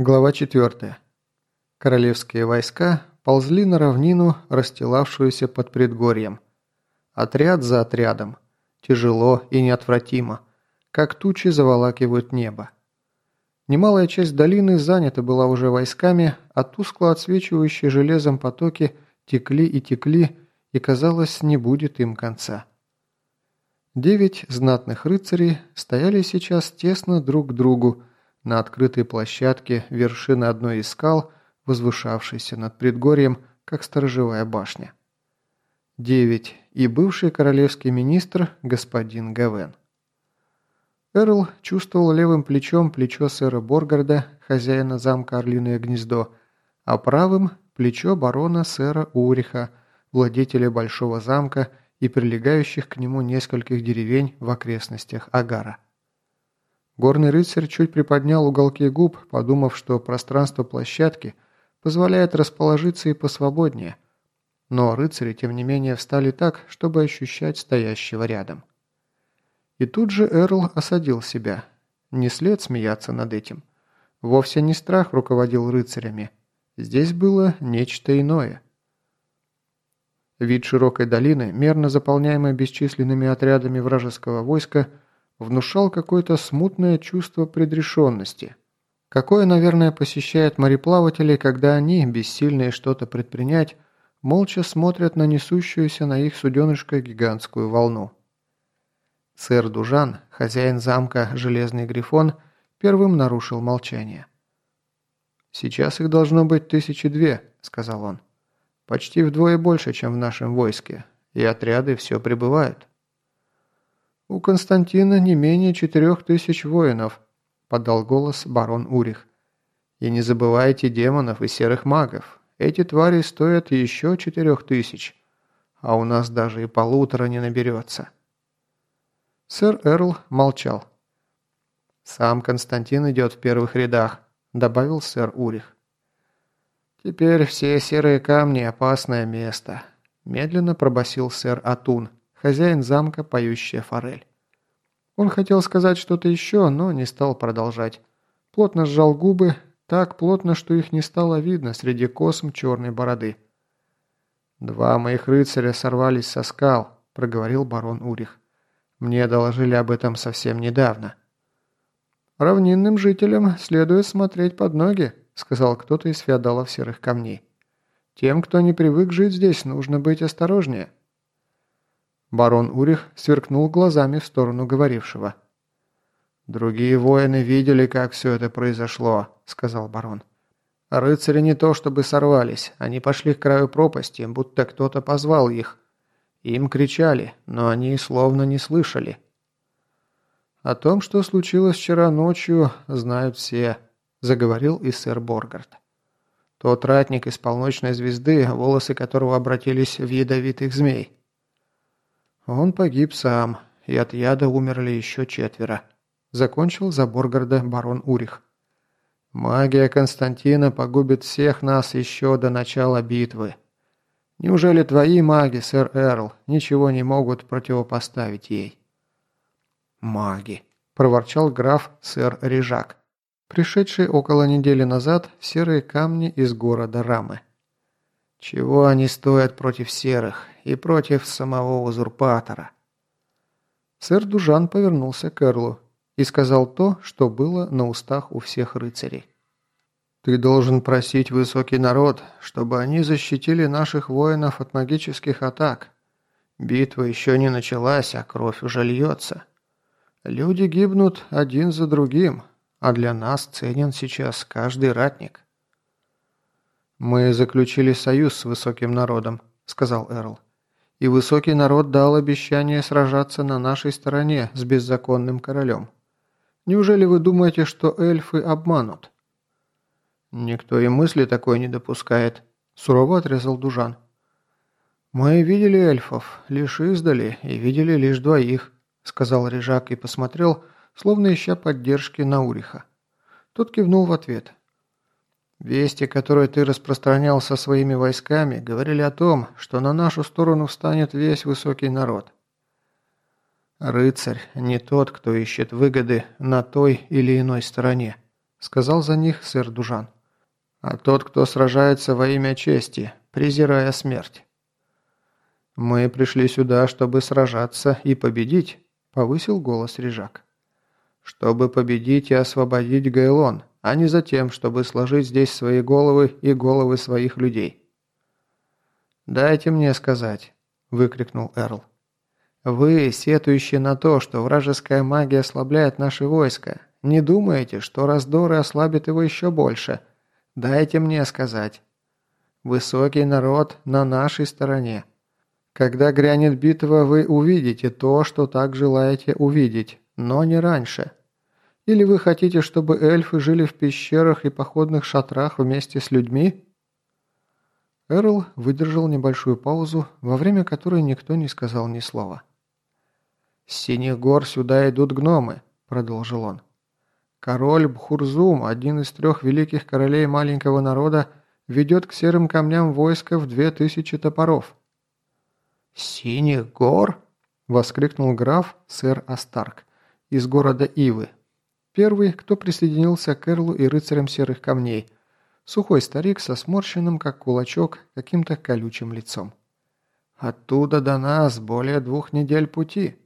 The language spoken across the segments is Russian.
Глава 4. Королевские войска ползли на равнину, расстилавшуюся под предгорьем. Отряд за отрядом. Тяжело и неотвратимо, как тучи заволакивают небо. Немалая часть долины занята была уже войсками, а тускло отсвечивающие железом потоки текли и текли, и, казалось, не будет им конца. Девять знатных рыцарей стояли сейчас тесно друг к другу, на открытой площадке вершины одной из скал, возвышавшейся над предгорьем, как сторожевая башня. Девять и бывший королевский министр господин Гавен. Эрл чувствовал левым плечом плечо сэра Боргарда, хозяина замка Орлиное гнездо, а правым – плечо барона сэра Уриха, владетеля большого замка и прилегающих к нему нескольких деревень в окрестностях Агара. Горный рыцарь чуть приподнял уголки губ, подумав, что пространство площадки позволяет расположиться и посвободнее. Но рыцари, тем не менее, встали так, чтобы ощущать стоящего рядом. И тут же Эрл осадил себя. Не след смеяться над этим. Вовсе не страх руководил рыцарями. Здесь было нечто иное. Вид широкой долины, мерно заполняемой бесчисленными отрядами вражеского войска – внушал какое-то смутное чувство предрешенности. Какое, наверное, посещает мореплавателей, когда они, бессильные что-то предпринять, молча смотрят на несущуюся на их суденышко гигантскую волну. Сэр Дужан, хозяин замка «Железный Грифон», первым нарушил молчание. «Сейчас их должно быть тысячи две», — сказал он. «Почти вдвое больше, чем в нашем войске, и отряды все прибывают». «У Константина не менее четырех тысяч воинов», – подал голос барон Урих. «И не забывайте демонов и серых магов. Эти твари стоят еще четырех тысяч, а у нас даже и полутора не наберется». Сэр Эрл молчал. «Сам Константин идет в первых рядах», – добавил сэр Урих. «Теперь все серые камни – опасное место», – медленно пробасил сэр Атун – хозяин замка «Поющая форель». Он хотел сказать что-то еще, но не стал продолжать. Плотно сжал губы, так плотно, что их не стало видно среди косм черной бороды. «Два моих рыцаря сорвались со скал», – проговорил барон Урих. «Мне доложили об этом совсем недавно». «Равнинным жителям следует смотреть под ноги», – сказал кто-то из феодалов серых камней. «Тем, кто не привык жить здесь, нужно быть осторожнее». Барон Урих сверкнул глазами в сторону говорившего. «Другие воины видели, как все это произошло», — сказал барон. «Рыцари не то чтобы сорвались, они пошли к краю пропасти, будто кто-то позвал их. Им кричали, но они словно не слышали». «О том, что случилось вчера ночью, знают все», — заговорил и сэр Боргард. «Тот ратник из полночной звезды, волосы которого обратились в ядовитых змей». Он погиб сам, и от яда умерли еще четверо. Закончил за Боргарда барон Урих. Магия Константина погубит всех нас еще до начала битвы. Неужели твои маги, сэр Эрл, ничего не могут противопоставить ей? Маги, проворчал граф сэр Рижак, пришедший около недели назад в серые камни из города Рамы. Чего они стоят против серых и против самого узурпатора? Сэр Дужан повернулся к Эрлу и сказал то, что было на устах у всех рыцарей. «Ты должен просить высокий народ, чтобы они защитили наших воинов от магических атак. Битва еще не началась, а кровь уже льется. Люди гибнут один за другим, а для нас ценен сейчас каждый ратник». «Мы заключили союз с высоким народом», – сказал Эрл. «И высокий народ дал обещание сражаться на нашей стороне с беззаконным королем. Неужели вы думаете, что эльфы обманут?» «Никто и мысли такой не допускает», – сурово отрезал Дужан. «Мы видели эльфов, лишь издали, и видели лишь двоих», – сказал Рижак и посмотрел, словно ища поддержки на Уриха. Тот кивнул в ответ. Вести, которые ты распространял со своими войсками, говорили о том, что на нашу сторону встанет весь высокий народ. Рыцарь не тот, кто ищет выгоды на той или иной стороне, – сказал за них сэр Дужан. «А тот, кто сражается во имя чести, презирая смерть». «Мы пришли сюда, чтобы сражаться и победить», – повысил голос Рижак. «Чтобы победить и освободить Гайлон, а не за тем, чтобы сложить здесь свои головы и головы своих людей». «Дайте мне сказать», – выкрикнул Эрл. «Вы, сетующие на то, что вражеская магия ослабляет наши войска, не думаете, что раздоры ослабят его еще больше? Дайте мне сказать. Высокий народ на нашей стороне. Когда грянет битва, вы увидите то, что так желаете увидеть, но не раньше. Или вы хотите, чтобы эльфы жили в пещерах и походных шатрах вместе с людьми?» Эрл выдержал небольшую паузу, во время которой никто не сказал ни слова. «С синих гор сюда идут гномы», — продолжил он. «Король Бхурзум, один из трех великих королей маленького народа, ведет к серым камням войско в две тысячи топоров. «Синих гор?» – воскликнул граф сэр Астарк из города Ивы. Первый, кто присоединился к Эрлу и рыцарям серых камней. Сухой старик со сморщенным, как кулачок, каким-то колючим лицом. «Оттуда до нас более двух недель пути».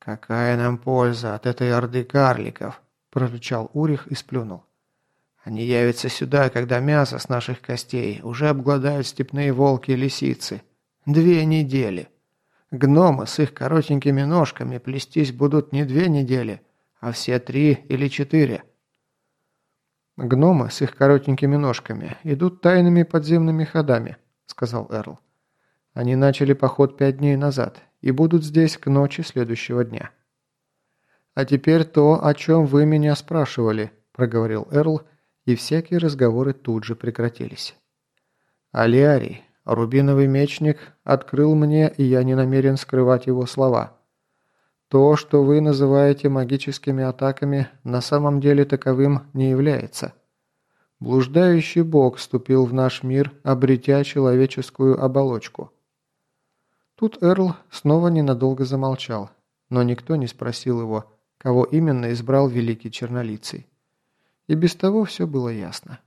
«Какая нам польза от этой орды карликов?» – прорычал Урих и сплюнул. «Они явятся сюда, когда мясо с наших костей уже обгладают степные волки и лисицы». Две недели. Гномы с их коротенькими ножками плестись будут не две недели, а все три или четыре. «Гномы с их коротенькими ножками идут тайными подземными ходами», — сказал Эрл. «Они начали поход пять дней назад и будут здесь к ночи следующего дня». «А теперь то, о чем вы меня спрашивали», — проговорил Эрл, и всякие разговоры тут же прекратились. «Алиарий, Рубиновый мечник открыл мне, и я не намерен скрывать его слова. То, что вы называете магическими атаками, на самом деле таковым не является. Блуждающий бог вступил в наш мир, обретя человеческую оболочку. Тут Эрл снова ненадолго замолчал, но никто не спросил его, кого именно избрал великий чернолицый. И без того все было ясно.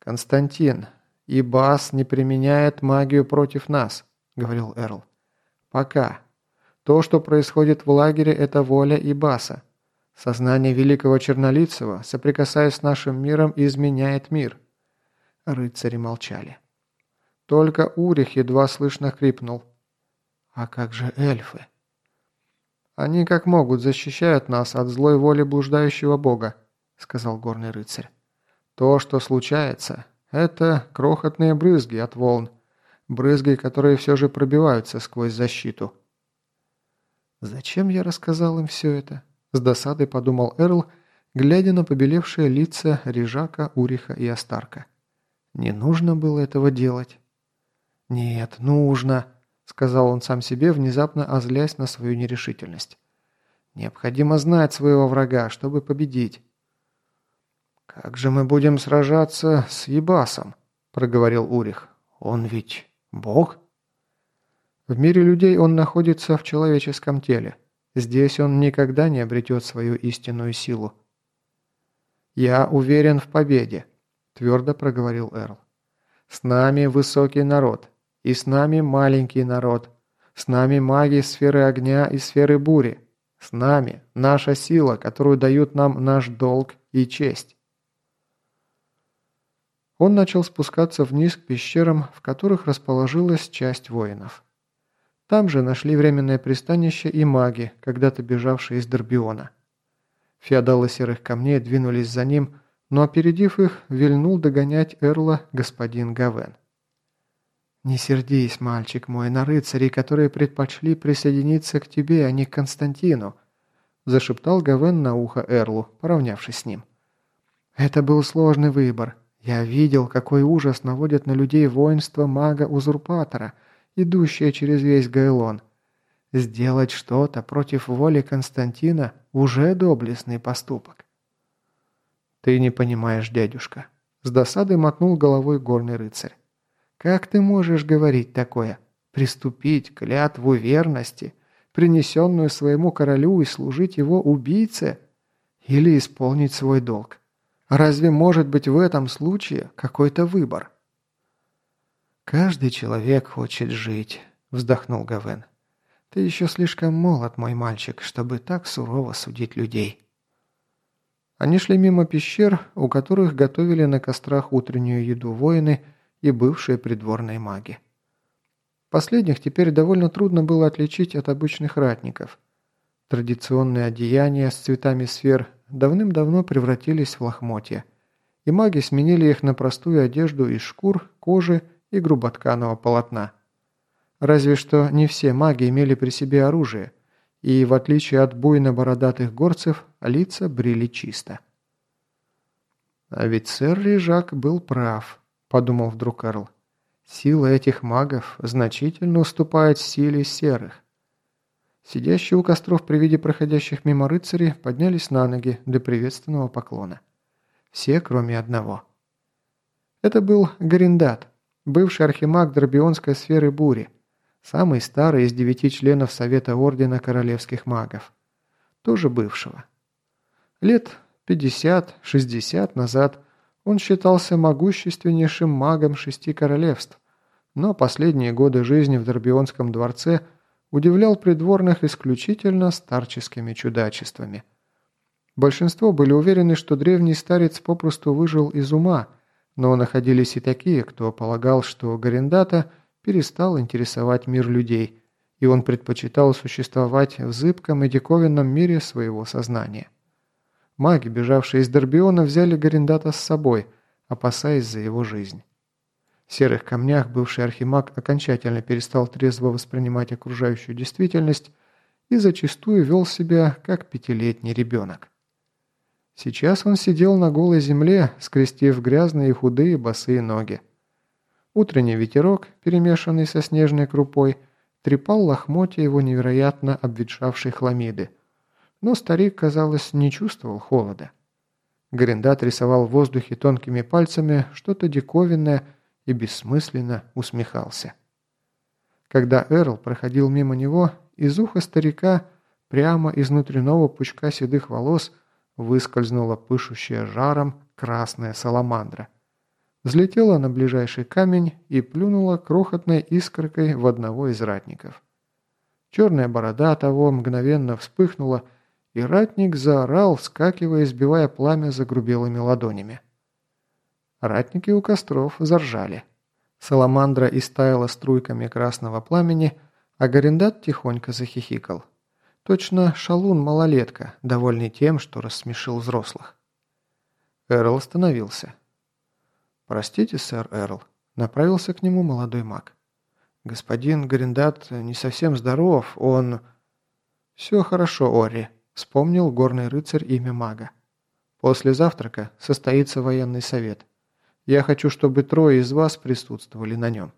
«Константин, «И Бас не применяет магию против нас», — говорил Эрл. «Пока. То, что происходит в лагере, это воля и Баса. Сознание великого Чернолицего, соприкасаясь с нашим миром, изменяет мир». Рыцари молчали. Только Урих едва слышно хрипнул. «А как же эльфы?» «Они как могут защищают нас от злой воли блуждающего бога», — сказал горный рыцарь. «То, что случается, это крохотные брызги от волн. Брызги, которые все же пробиваются сквозь защиту. «Зачем я рассказал им все это?» С досадой подумал Эрл, глядя на побелевшие лица Рижака, Уриха и Астарка. «Не нужно было этого делать». «Нет, нужно», — сказал он сам себе, внезапно озлясь на свою нерешительность. «Необходимо знать своего врага, чтобы победить. «Как же мы будем сражаться с Ебасом?» – проговорил Урих. «Он ведь бог?» В мире людей он находится в человеческом теле. Здесь он никогда не обретет свою истинную силу. «Я уверен в победе», – твердо проговорил Эрл. «С нами высокий народ, и с нами маленький народ. С нами маги сферы огня и сферы бури. С нами наша сила, которую дают нам наш долг и честь. Он начал спускаться вниз к пещерам, в которых расположилась часть воинов. Там же нашли временное пристанище и маги, когда-то бежавшие из Дорбиона. Феодалы серых камней двинулись за ним, но опередив их, вильнул догонять Эрла господин Гавен. «Не сердись, мальчик мой, на рыцарей, которые предпочли присоединиться к тебе, а не к Константину», зашептал Гавен на ухо Эрлу, поравнявшись с ним. «Это был сложный выбор. Я видел, какой ужас наводит на людей воинство мага-узурпатора, идущее через весь Гайлон. Сделать что-то против воли Константина – уже доблестный поступок. «Ты не понимаешь, дядюшка», – с досадой мотнул головой горный рыцарь. «Как ты можешь говорить такое? Приступить клятву верности, принесенную своему королю и служить его убийце? или исполнить свой долг. Разве может быть в этом случае какой-то выбор? «Каждый человек хочет жить», – вздохнул Гавен. «Ты еще слишком молод, мой мальчик, чтобы так сурово судить людей». Они шли мимо пещер, у которых готовили на кострах утреннюю еду воины и бывшие придворные маги. Последних теперь довольно трудно было отличить от обычных ратников. Традиционные одеяния с цветами сфер давным-давно превратились в лохмотья, и маги сменили их на простую одежду из шкур, кожи и груботканого полотна. Разве что не все маги имели при себе оружие – и, в отличие от буйно-бородатых горцев, лица брили чисто. «А ведь сэр Рижак был прав», – подумал вдруг Эрл. «Сила этих магов значительно уступает силе серых». Сидящие у костров при виде проходящих мимо рыцарей поднялись на ноги для приветственного поклона. Все, кроме одного. Это был Гариндат, бывший архимаг Дробионской сферы бури, Самый старый из девяти членов Совета Ордена Королевских Магов. Тоже бывшего. Лет 50-60 назад он считался могущественнейшим магом шести королевств, но последние годы жизни в Дорбионском дворце удивлял придворных исключительно старческими чудачествами. Большинство были уверены, что древний старец попросту выжил из ума, но находились и такие, кто полагал, что Гарендата – перестал интересовать мир людей, и он предпочитал существовать в зыбком и диковинном мире своего сознания. Маги, бежавшие из Дорбиона, взяли Гарендата с собой, опасаясь за его жизнь. В серых камнях бывший архимаг окончательно перестал трезво воспринимать окружающую действительность и зачастую вел себя как пятилетний ребенок. Сейчас он сидел на голой земле, скрестив грязные и худые босые ноги. Утренний ветерок, перемешанный со снежной крупой, трепал лохмотья его невероятно обветшавшей хламиды. Но старик, казалось, не чувствовал холода. Гриндат рисовал в воздухе тонкими пальцами что-то диковинное и бессмысленно усмехался. Когда Эрл проходил мимо него, из уха старика, прямо из внутреннего пучка седых волос, выскользнула пышущая жаром красная саламандра – взлетела на ближайший камень и плюнула крохотной искоркой в одного из ратников. Черная борода того мгновенно вспыхнула, и ратник заорал, скакивая и сбивая пламя загрубелыми ладонями. Ратники у костров заржали. Саламандра истаяла струйками красного пламени, а Гарендат тихонько захихикал. Точно шалун-малолетка, довольный тем, что рассмешил взрослых. Эрл остановился. «Простите, сэр Эрл», — направился к нему молодой маг. «Господин Гриндат не совсем здоров, он...» «Все хорошо, Ори», — вспомнил горный рыцарь имя мага. «После завтрака состоится военный совет. Я хочу, чтобы трое из вас присутствовали на нем».